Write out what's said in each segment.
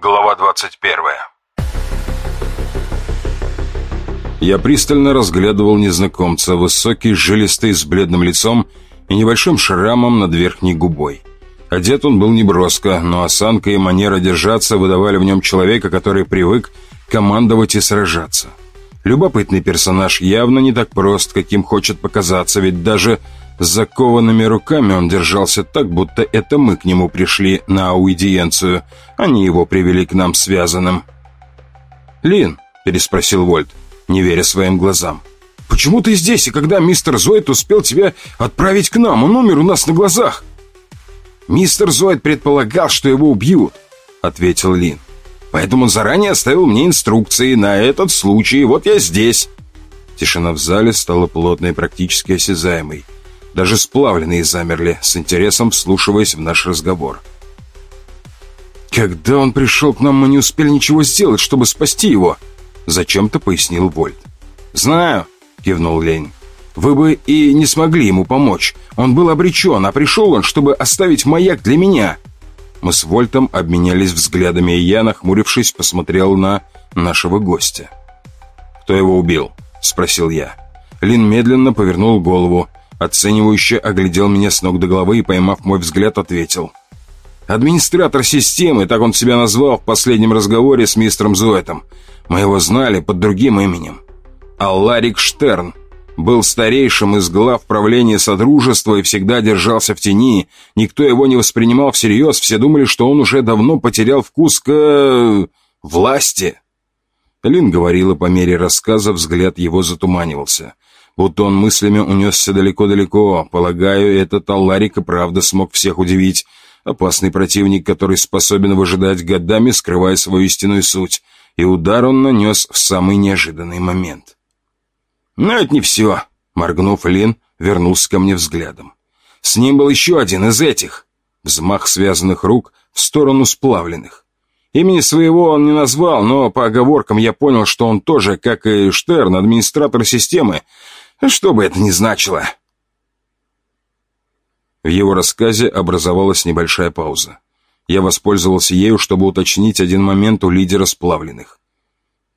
Глава 21 Я пристально разглядывал незнакомца, высокий, жилистый, с бледным лицом и небольшим шрамом над верхней губой. Одет он был неброско, но осанка и манера держаться выдавали в нем человека, который привык командовать и сражаться. Любопытный персонаж явно не так прост, каким хочет показаться, ведь даже закованными руками он держался так, будто это мы к нему пришли на аудиенцию, они его привели к нам связанным. «Лин?» – переспросил Вольт, не веря своим глазам. «Почему ты здесь, и когда мистер Зоид успел тебя отправить к нам? Он умер у нас на глазах!» «Мистер Зоид предполагал, что его убьют», — ответил Лин. «Поэтому он заранее оставил мне инструкции на этот случай, вот я здесь». Тишина в зале стала плотной и практически осязаемой. Даже сплавленные замерли, с интересом вслушиваясь в наш разговор. «Когда он пришел к нам, мы не успели ничего сделать, чтобы спасти его», — зачем-то пояснил Вольт. «Знаю», — кивнул Лень. Вы бы и не смогли ему помочь. Он был обречен, а пришел он, чтобы оставить маяк для меня». Мы с Вольтом обменялись взглядами, и я, нахмурившись, посмотрел на нашего гостя. «Кто его убил?» — спросил я. Лин медленно повернул голову, оценивающе оглядел меня с ног до головы и, поймав мой взгляд, ответил. «Администратор системы, так он себя назвал в последнем разговоре с мистером Зоэтом. Мы его знали под другим именем. Алларик Штерн. Был старейшим из глав правления Содружества и всегда держался в тени. Никто его не воспринимал всерьез, все думали, что он уже давно потерял вкус к... власти. Лин говорила по мере рассказа, взгляд его затуманивался. Будто он мыслями унесся далеко-далеко. Полагаю, этот Алларик и правда смог всех удивить. Опасный противник, который способен выжидать годами, скрывая свою истинную суть. И удар он нанес в самый неожиданный момент. «Но это не все», — моргнув, Лин вернулся ко мне взглядом. «С ним был еще один из этих». Взмах связанных рук в сторону сплавленных. Имени своего он не назвал, но по оговоркам я понял, что он тоже, как и Штерн, администратор системы, что бы это ни значило. В его рассказе образовалась небольшая пауза. Я воспользовался ею, чтобы уточнить один момент у лидера сплавленных.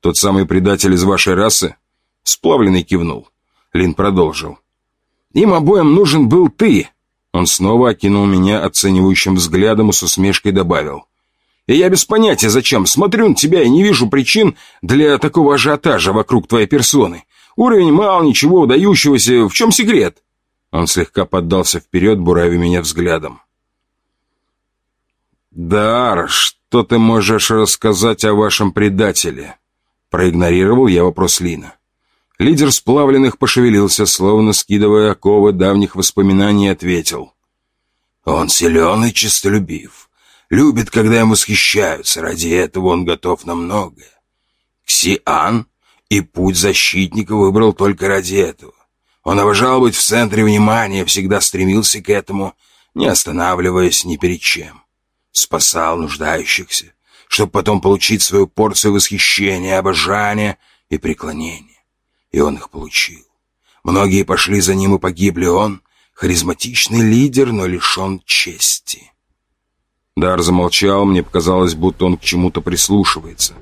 «Тот самый предатель из вашей расы?» Сплавленный кивнул. Лин продолжил. «Им обоим нужен был ты!» Он снова окинул меня оценивающим взглядом и с усмешкой добавил. «И я без понятия зачем. Смотрю на тебя и не вижу причин для такого ажиотажа вокруг твоей персоны. Уровень мал, ничего удающегося. В чем секрет?» Он слегка поддался вперед, буравя меня взглядом. «Дар, что ты можешь рассказать о вашем предателе?» Проигнорировал я вопрос Лина. Лидер сплавленных пошевелился, словно скидывая оковы давних воспоминаний, ответил. «Он силен и честолюбив. Любит, когда им восхищаются. Ради этого он готов на многое. Ксиан и путь защитника выбрал только ради этого. Он обожал быть в центре внимания, всегда стремился к этому, не останавливаясь ни перед чем. Спасал нуждающихся, чтобы потом получить свою порцию восхищения, обожания и преклонения и он их получил. Многие пошли за ним и погибли. Он — харизматичный лидер, но лишен чести. Дар замолчал, мне показалось, будто он к чему-то прислушивается.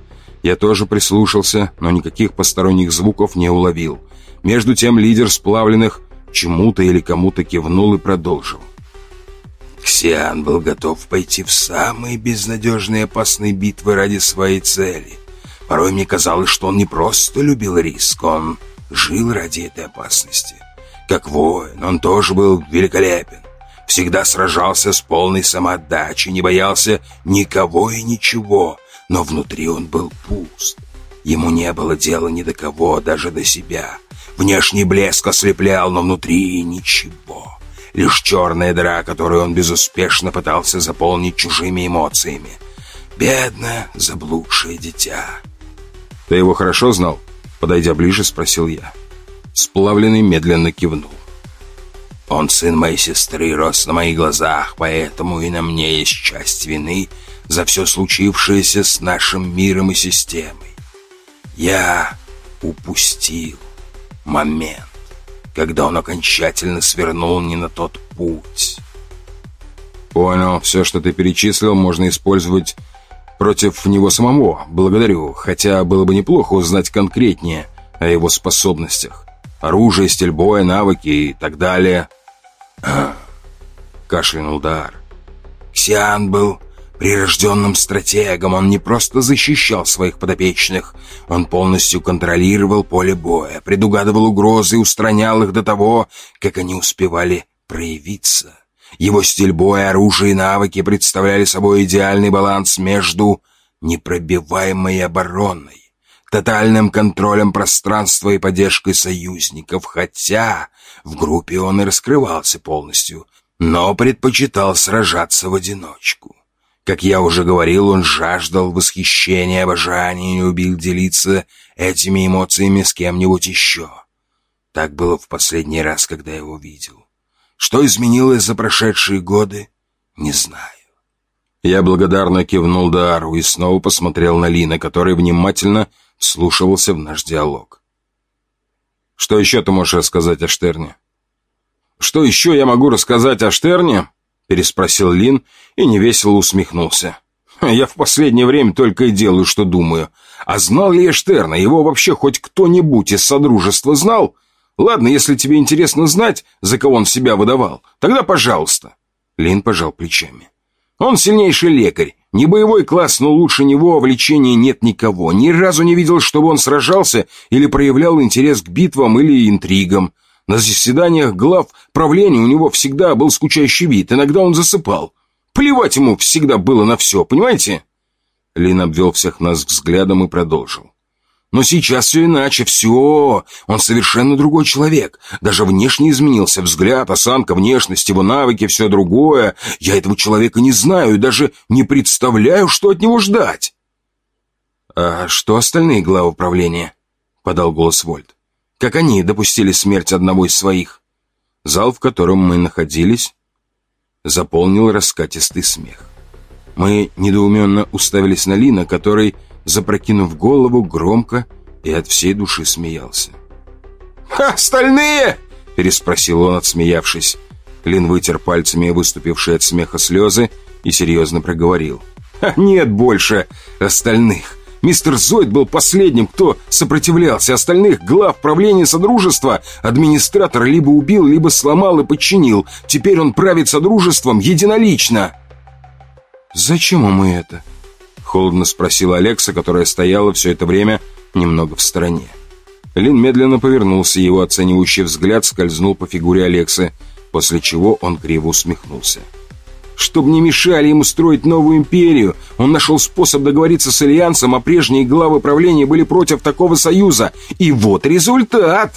Я тоже прислушался, но никаких посторонних звуков не уловил. Между тем лидер сплавленных чему-то или кому-то кивнул и продолжил. Ксиан был готов пойти в самые безнадежные опасные битвы ради своей цели. Порой мне казалось, что он не просто любил риск, он жил ради этой опасности. Как воин, он тоже был великолепен. Всегда сражался с полной самоотдачей, не боялся никого и ничего, но внутри он был пуст. Ему не было дела ни до кого, даже до себя. Внешний блеск ослеплял, но внутри ничего. Лишь черная дыра, которую он безуспешно пытался заполнить чужими эмоциями. Бедное заблудшее дитя. «Ты его хорошо знал?» Подойдя ближе, спросил я. Сплавленный медленно кивнул. «Он сын моей сестры, рос на моих глазах, поэтому и на мне есть часть вины за все случившееся с нашим миром и системой. Я упустил момент, когда он окончательно свернул не на тот путь». «Понял. Все, что ты перечислил, можно использовать Против него самого, благодарю, хотя было бы неплохо узнать конкретнее о его способностях. Оружие, стиль боя, навыки и так далее. Кашлянул Дар. Ксиан был прирожденным стратегом. Он не просто защищал своих подопечных. Он полностью контролировал поле боя, предугадывал угрозы и устранял их до того, как они успевали проявиться. Его стиль боя, оружие и навыки представляли собой идеальный баланс между непробиваемой обороной, тотальным контролем пространства и поддержкой союзников, хотя в группе он и раскрывался полностью, но предпочитал сражаться в одиночку. Как я уже говорил, он жаждал восхищения, обожания и любил делиться этими эмоциями с кем-нибудь еще. Так было в последний раз, когда я его видел. Что изменилось за прошедшие годы, не знаю. Я благодарно кивнул Дару и снова посмотрел на Лина, который внимательно вслушивался в наш диалог. «Что еще ты можешь рассказать о Штерне?» «Что еще я могу рассказать о Штерне?» Переспросил Лин и невесело усмехнулся. «Я в последнее время только и делаю, что думаю. А знал ли я Штерна? Его вообще хоть кто-нибудь из Содружества знал? Ладно, если тебе интересно знать, за кого он себя выдавал, тогда пожалуйста». Лин пожал плечами. «Он сильнейший лекарь. Не боевой класс, но лучше него в лечении нет никого. Ни разу не видел, чтобы он сражался или проявлял интерес к битвам или интригам. На заседаниях глав правления у него всегда был скучающий вид. Иногда он засыпал. Плевать ему всегда было на все, понимаете?» Лин обвел всех нас взглядом и продолжил. Но сейчас все иначе, все. Он совершенно другой человек. Даже внешне изменился. Взгляд, осанка, внешность, его навыки, все другое. Я этого человека не знаю и даже не представляю, что от него ждать. «А что остальные главы управления?» — подал голос Вольт. «Как они допустили смерть одного из своих?» Зал, в котором мы находились, заполнил раскатистый смех. Мы недоуменно уставились на Лина, который запрокинув голову, громко и от всей души смеялся. «Остальные?» – переспросил он, отсмеявшись. Лин вытер пальцами выступившие от смеха слезы и серьезно проговорил. «Нет больше остальных. Мистер Зойд был последним, кто сопротивлялся. Остальных глав правления Содружества администратор либо убил, либо сломал и подчинил. Теперь он правит Содружеством единолично». «Зачем ему это?» Холодно спросила Алекса, которая стояла все это время немного в стороне. Лин медленно повернулся, его оценивающий взгляд скользнул по фигуре Алексы, после чего он криво усмехнулся. Чтобы не мешали ему строить новую империю, он нашел способ договориться с Альянсом, а прежние главы правления были против такого союза. И вот результат!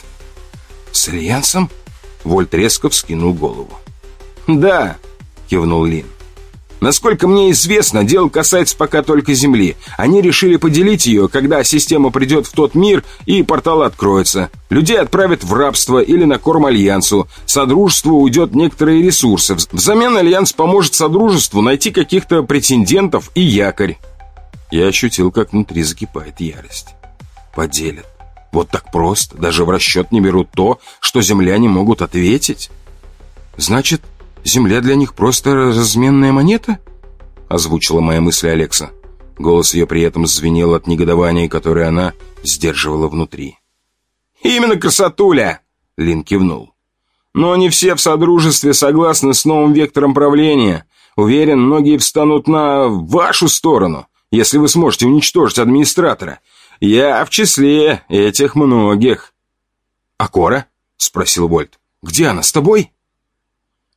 С Альянсом? Вольт резко вскинул голову. «Да», — кивнул Лин. Насколько мне известно, дело касается пока только Земли. Они решили поделить ее, когда система придет в тот мир и портал откроется. Людей отправят в рабство или на корм Альянсу. Содружеству уйдет некоторые ресурсы. Взамен Альянс поможет Содружеству найти каких-то претендентов и якорь. Я ощутил, как внутри закипает ярость. Поделят. Вот так просто. Даже в расчет не берут то, что земляне могут ответить. Значит, Земля для них просто разменная монета?» Озвучила моя мысль Алекса. Голос ее при этом звенел от негодования, которое она сдерживала внутри. «Именно красотуля!» — Лин кивнул. «Но не все в Содружестве согласны с новым вектором правления. Уверен, многие встанут на вашу сторону, если вы сможете уничтожить администратора. Я в числе этих многих». «А Кора?» — спросил Вольт. «Где она, с тобой?»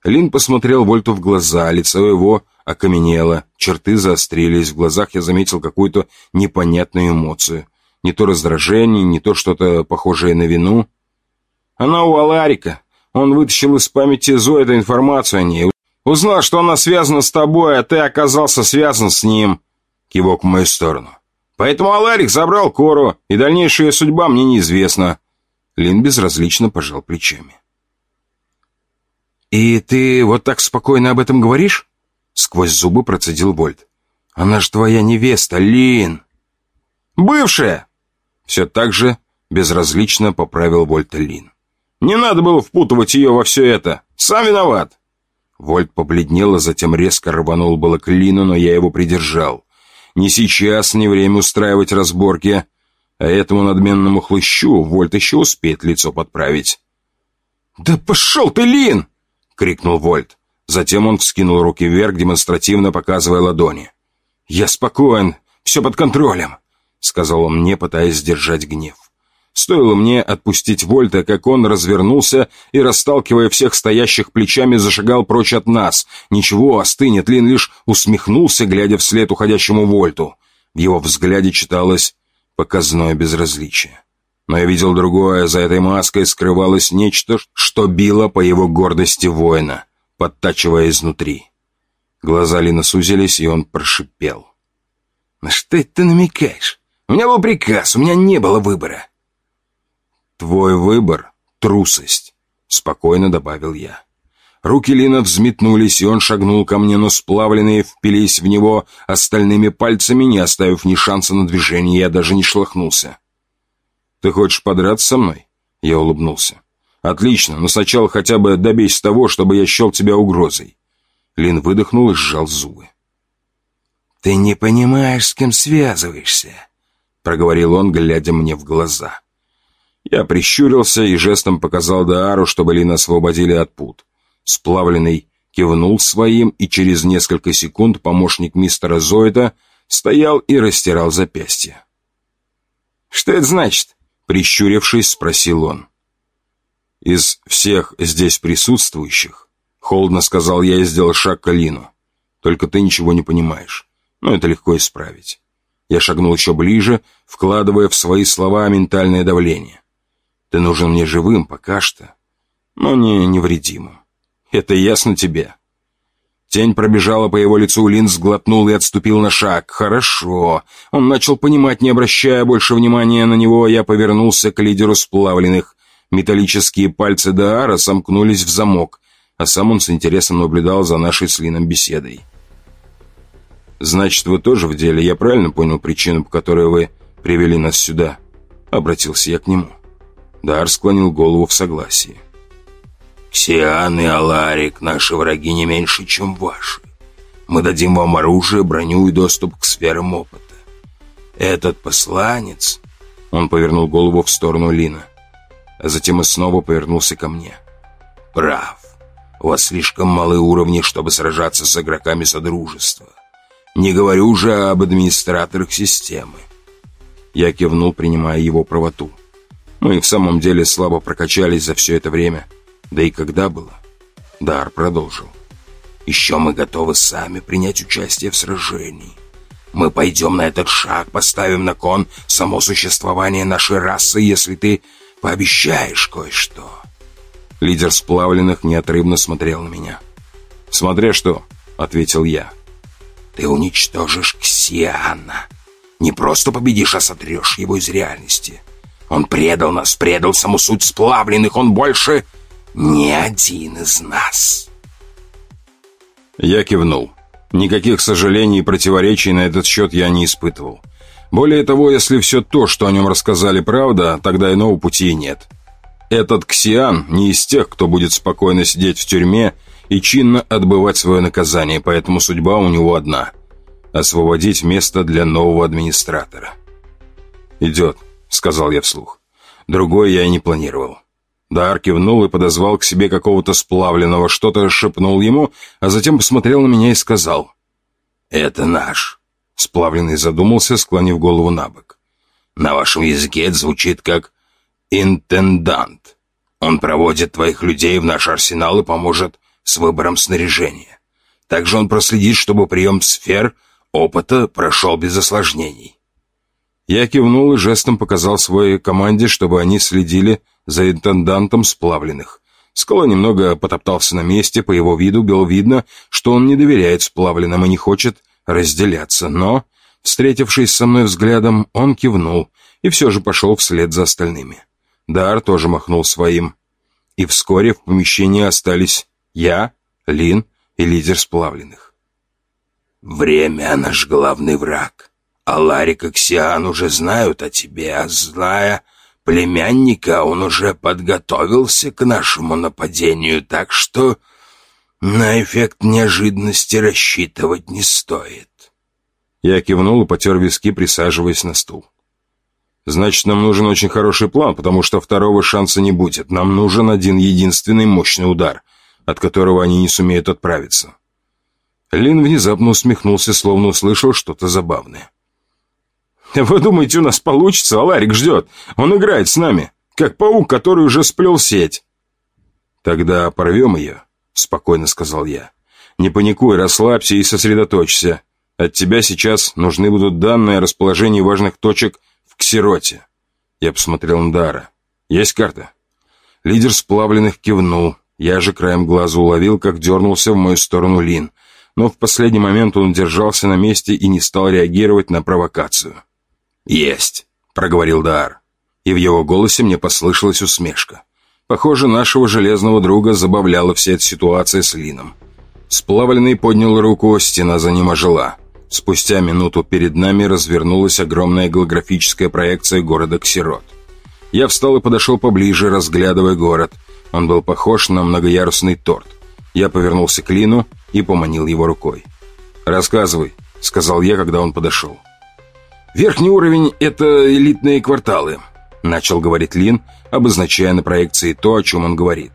Лин посмотрел Вольту в глаза, лицо его окаменело, черты заострились, в глазах я заметил какую-то непонятную эмоцию. Не то раздражение, не то что-то похожее на вину. «Она у Аларика. Он вытащил из памяти Зоида информацию о ней. Узнал, что она связана с тобой, а ты оказался связан с ним». Кивок в мою сторону. «Поэтому Аларик забрал Кору, и дальнейшая судьба мне неизвестна». Лин безразлично пожал плечами. «И ты вот так спокойно об этом говоришь?» Сквозь зубы процедил Вольт. «Она ж твоя невеста, Лин!» «Бывшая!» Все так же безразлично поправил Вольта Лин. «Не надо было впутывать ее во все это. Сам виноват!» Вольт побледнел, а затем резко рванул было к Лину, но я его придержал. Не сейчас, не время устраивать разборки. А этому надменному хлыщу Вольт еще успеет лицо подправить. «Да пошел ты, Лин!» — крикнул Вольт. Затем он вскинул руки вверх, демонстративно показывая ладони. «Я спокоен, все под контролем», — сказал он мне, пытаясь сдержать гнев. Стоило мне отпустить Вольта, как он развернулся и, расталкивая всех стоящих плечами, зашагал прочь от нас. Ничего, остынет, Лин лишь усмехнулся, глядя вслед уходящему Вольту. В его взгляде читалось показное безразличие. Но я видел другое, за этой маской скрывалось нечто, что било по его гордости воина, подтачивая изнутри. Глаза Лина сузились, и он прошипел. «На что ты намекаешь? У меня был приказ, у меня не было выбора». «Твой выбор — трусость», — спокойно добавил я. Руки Лина взметнулись, и он шагнул ко мне, но сплавленные впились в него остальными пальцами, не оставив ни шанса на движение, я даже не шлахнулся. «Ты хочешь подраться со мной?» Я улыбнулся. «Отлично, но сначала хотя бы добейся того, чтобы я счел тебя угрозой». Лин выдохнул и сжал зубы. «Ты не понимаешь, с кем связываешься», — проговорил он, глядя мне в глаза. Я прищурился и жестом показал Даару, чтобы Лина освободили от пут. Сплавленный кивнул своим, и через несколько секунд помощник мистера Зоида стоял и растирал запястье. «Что это значит?» — прищурившись, спросил он. «Из всех здесь присутствующих», — холодно сказал я и сделал шаг к Лину. «Только ты ничего не понимаешь, но это легко исправить». Я шагнул еще ближе, вкладывая в свои слова ментальное давление. Ты нужен мне живым пока что, но не невредимым. Это ясно тебе?» Тень пробежала по его лицу, Лин сглотнул и отступил на шаг. «Хорошо». Он начал понимать, не обращая больше внимания на него, я повернулся к лидеру сплавленных. Металлические пальцы Даара сомкнулись в замок, а сам он с интересом наблюдал за нашей с Лином беседой. «Значит, вы тоже в деле? Я правильно понял причину, по которой вы привели нас сюда?» Обратился я к нему. Дар склонил голову в согласии. «Ксиан и Аларик, наши враги не меньше, чем ваши. Мы дадим вам оружие, броню и доступ к сферам опыта. Этот посланец...» Он повернул голову в сторону Лина, а затем и снова повернулся ко мне. «Прав. У вас слишком малые уровни, чтобы сражаться с игроками Содружества. Не говорю уже об администраторах системы». Я кивнул, принимая его правоту. Мы в самом деле слабо прокачались за все это время. Да и когда было? Дар продолжил. Еще мы готовы сами принять участие в сражении. Мы пойдем на этот шаг, поставим на кон само существование нашей расы, если ты пообещаешь кое-что. Лидер сплавленных неотрывно смотрел на меня. «Смотря что», — ответил я. «Ты уничтожишь Ксиана. Не просто победишь, а сотрешь его из реальности. Он предал нас, предал саму суть сплавленных. Он больше не один из нас. Я кивнул. Никаких сожалений и противоречий на этот счет я не испытывал. Более того, если все то, что о нем рассказали, правда, тогда иного пути нет. Этот Ксиан не из тех, кто будет спокойно сидеть в тюрьме и чинно отбывать свое наказание, поэтому судьба у него одна – освободить место для нового администратора. «Идет», сказал я вслух. Другой я и не планировал. Дар кивнул и подозвал к себе какого-то сплавленного, что-то шепнул ему, а затем посмотрел на меня и сказал. «Это наш». Сплавленный задумался, склонив голову на бок. «На вашем языке это звучит как «интендант». Он проводит твоих людей в наш арсенал и поможет с выбором снаряжения. Также он проследит, чтобы прием сфер опыта прошел без осложнений. Я кивнул и жестом показал своей команде, чтобы они следили за интендантом сплавленных. Скала немного потоптался на месте, по его виду было видно, что он не доверяет сплавленным и не хочет разделяться, но, встретившись со мной взглядом, он кивнул и все же пошел вслед за остальными. Дар тоже махнул своим. И вскоре в помещении остались я, Лин и лидер сплавленных. «Время — наш главный враг», а Ларик и Ксиан уже знают о тебе, а зная племянника, он уже подготовился к нашему нападению, так что на эффект неожиданности рассчитывать не стоит. Я кивнул и потер виски, присаживаясь на стул. Значит, нам нужен очень хороший план, потому что второго шанса не будет. Нам нужен один единственный мощный удар, от которого они не сумеют отправиться. Лин внезапно усмехнулся, словно услышал что-то забавное. «Вы думаете, у нас получится? Аларик ждет. Он играет с нами, как паук, который уже сплел сеть». «Тогда порвем ее», — спокойно сказал я. «Не паникуй, расслабься и сосредоточься. От тебя сейчас нужны будут данные о расположении важных точек в Ксероте». Я посмотрел на Дара. «Есть карта?» Лидер сплавленных кивнул. Я же краем глаза уловил, как дернулся в мою сторону Лин. Но в последний момент он держался на месте и не стал реагировать на провокацию. «Есть», — проговорил Дар. И в его голосе мне послышалась усмешка. Похоже, нашего железного друга забавляла вся эта ситуация с Лином. Сплавленный поднял руку, стена за ним ожила. Спустя минуту перед нами развернулась огромная голографическая проекция города Ксерот. Я встал и подошел поближе, разглядывая город. Он был похож на многоярусный торт. Я повернулся к Лину и поманил его рукой. «Рассказывай», — сказал я, когда он подошел. «Верхний уровень — это элитные кварталы», — начал говорить Лин, обозначая на проекции то, о чем он говорит.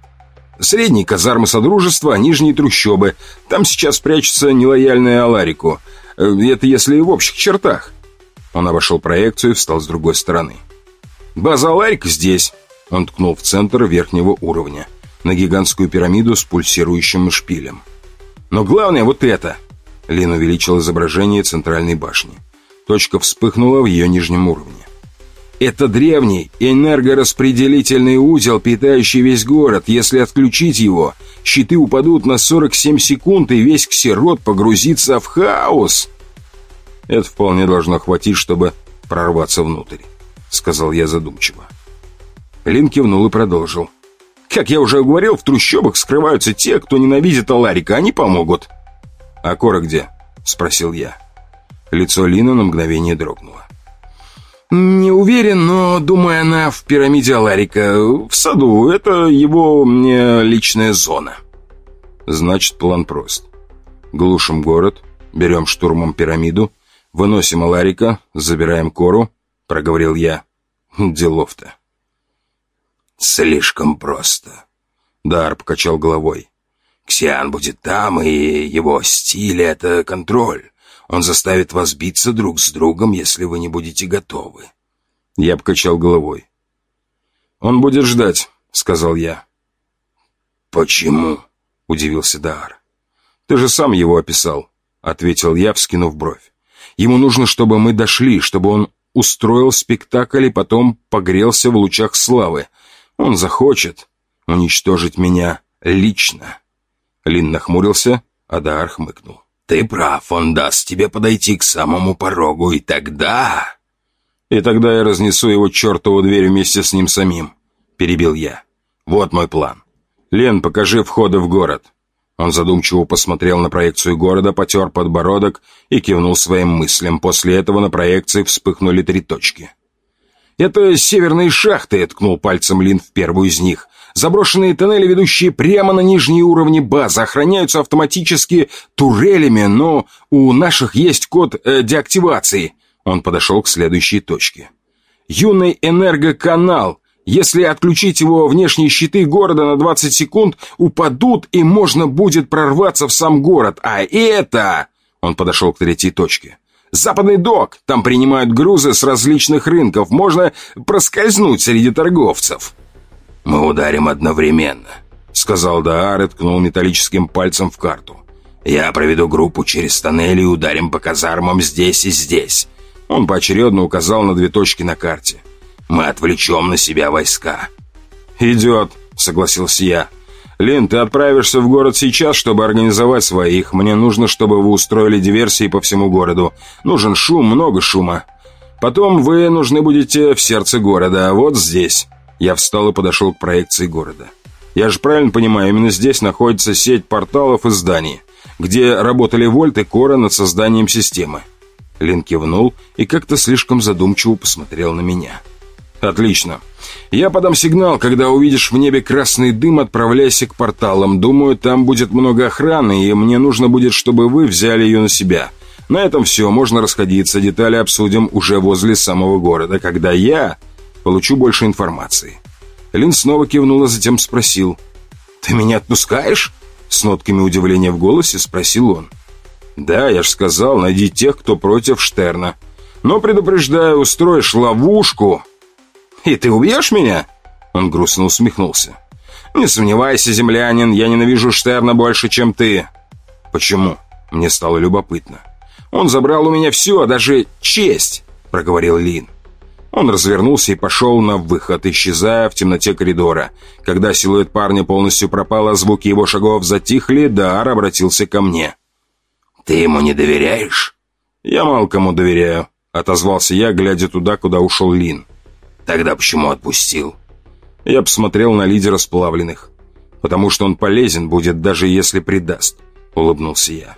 «Средние казармы Содружества, нижние трущобы. Там сейчас прячется нелояльная Аларику. Э, это если в общих чертах». Он обошел проекцию и встал с другой стороны. «База Аларика здесь», — он ткнул в центр верхнего уровня, на гигантскую пирамиду с пульсирующим шпилем. «Но главное вот это!» Лин увеличил изображение центральной башни. Точка вспыхнула в ее нижнем уровне. Это древний энергораспределительный узел, питающий весь город. Если отключить его, щиты упадут на 47 секунд, и весь ксерот погрузится в хаос. Это вполне должно хватить, чтобы прорваться внутрь, сказал я задумчиво. Лин кивнул и продолжил. Как я уже говорил, в трущобах скрываются те, кто ненавидит Аларика, они помогут. А Кора где? Спросил я. Лицо Лина на мгновение дрогнуло. «Не уверен, но, думаю, она в пирамиде Аларика. В саду. Это его мне личная зона». «Значит, план прост. Глушим город, берем штурмом пирамиду, выносим Аларика, забираем Кору», — проговорил я. «Делов-то». «Слишком просто». Дар покачал головой. «Ксиан будет там, и его стиль — это контроль. Он заставит вас биться друг с другом, если вы не будете готовы». Я покачал головой. «Он будет ждать», — сказал я. «Почему?» — удивился Даар. «Ты же сам его описал», — ответил я, вскинув бровь. «Ему нужно, чтобы мы дошли, чтобы он устроил спектакль и потом погрелся в лучах славы. Он захочет уничтожить меня лично». Лин нахмурился, а Даар хмыкнул. «Ты прав, он даст тебе подойти к самому порогу, и тогда...» «И тогда я разнесу его чертову дверь вместе с ним самим», — перебил я. «Вот мой план. Лен, покажи входы в город». Он задумчиво посмотрел на проекцию города, потер подбородок и кивнул своим мыслям. После этого на проекции вспыхнули три точки. «Это северные шахты», — ткнул пальцем Лин в первую из них. Заброшенные тоннели, ведущие прямо на нижние уровни базы, охраняются автоматически турелями, но у наших есть код э, деактивации. Он подошел к следующей точке. Юный энергоканал. Если отключить его внешние щиты города на 20 секунд, упадут и можно будет прорваться в сам город. А это... Он подошел к третьей точке. Западный док. Там принимают грузы с различных рынков. Можно проскользнуть среди торговцев. «Мы ударим одновременно», — сказал Даар и ткнул металлическим пальцем в карту. «Я проведу группу через тоннели и ударим по казармам здесь и здесь». Он поочередно указал на две точки на карте. «Мы отвлечем на себя войска». «Идет», — согласился я. «Лин, ты отправишься в город сейчас, чтобы организовать своих. Мне нужно, чтобы вы устроили диверсии по всему городу. Нужен шум, много шума. Потом вы нужны будете в сердце города, вот здесь». Я встал и подошел к проекции города. Я же правильно понимаю, именно здесь находится сеть порталов и зданий, где работали Вольт и Кора над созданием системы. Лин кивнул и как-то слишком задумчиво посмотрел на меня. «Отлично. Я подам сигнал, когда увидишь в небе красный дым, отправляйся к порталам. Думаю, там будет много охраны, и мне нужно будет, чтобы вы взяли ее на себя. На этом все, можно расходиться, детали обсудим уже возле самого города, когда я получу больше информации. Лин снова кивнул, а затем спросил. «Ты меня отпускаешь?» С нотками удивления в голосе спросил он. «Да, я ж сказал, найди тех, кто против Штерна. Но, предупреждаю, устроишь ловушку...» «И ты убьешь меня?» Он грустно усмехнулся. «Не сомневайся, землянин, я ненавижу Штерна больше, чем ты». «Почему?» Мне стало любопытно. «Он забрал у меня все, а даже честь», — проговорил Лин. Он развернулся и пошел на выход, исчезая в темноте коридора. Когда силуэт парня полностью пропал, а звуки его шагов затихли, Дар обратился ко мне. «Ты ему не доверяешь?» «Я мало кому доверяю», — отозвался я, глядя туда, куда ушел Лин. «Тогда почему отпустил?» Я посмотрел на лидера сплавленных. «Потому что он полезен будет, даже если предаст», — улыбнулся я.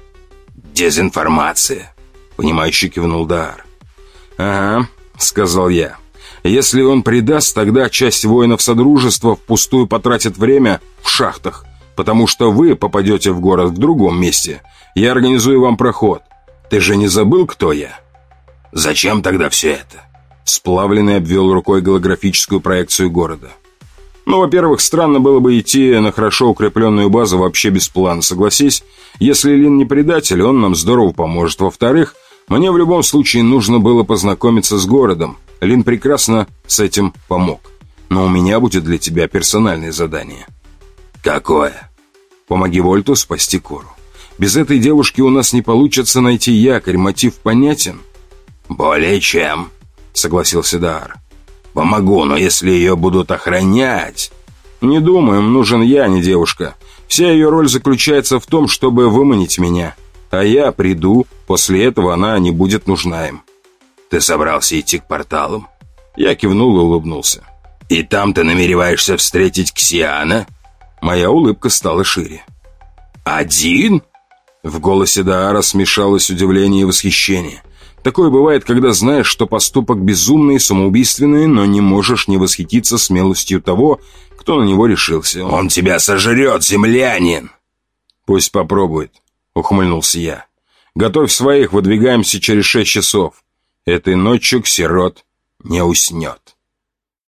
«Дезинформация», — понимающе кивнул Дар. «Ага», — сказал я. «Если он предаст, тогда часть воинов Содружества впустую потратит время в шахтах, потому что вы попадете в город в другом месте. Я организую вам проход. Ты же не забыл, кто я?» «Зачем тогда все это?» Сплавленный обвел рукой голографическую проекцию города. Ну, во-первых, странно было бы идти на хорошо укрепленную базу вообще без плана, согласись. Если Лин не предатель, он нам здорово поможет. Во-вторых, мне в любом случае нужно было познакомиться с городом. Лин прекрасно с этим помог. Но у меня будет для тебя персональное задание. Какое? Помоги Вольту спасти Кору. Без этой девушки у нас не получится найти якорь, мотив понятен. Более чем, согласился Даар. Помогу, но если ее будут охранять... Не думаю, нужен я, а не девушка. Вся ее роль заключается в том, чтобы выманить меня. А я приду, после этого она не будет нужна им. Ты собрался идти к порталам? Я кивнул и улыбнулся. И там ты намереваешься встретить Ксиана? Моя улыбка стала шире. Один? В голосе Даара смешалось удивление и восхищение. Такое бывает, когда знаешь, что поступок безумный и самоубийственный, но не можешь не восхититься смелостью того, кто на него решился. «Он тебя сожрет, землянин!» «Пусть попробует», — ухмыльнулся я. «Готовь своих, выдвигаемся через шесть часов. Этой ночью Ксерот не уснет».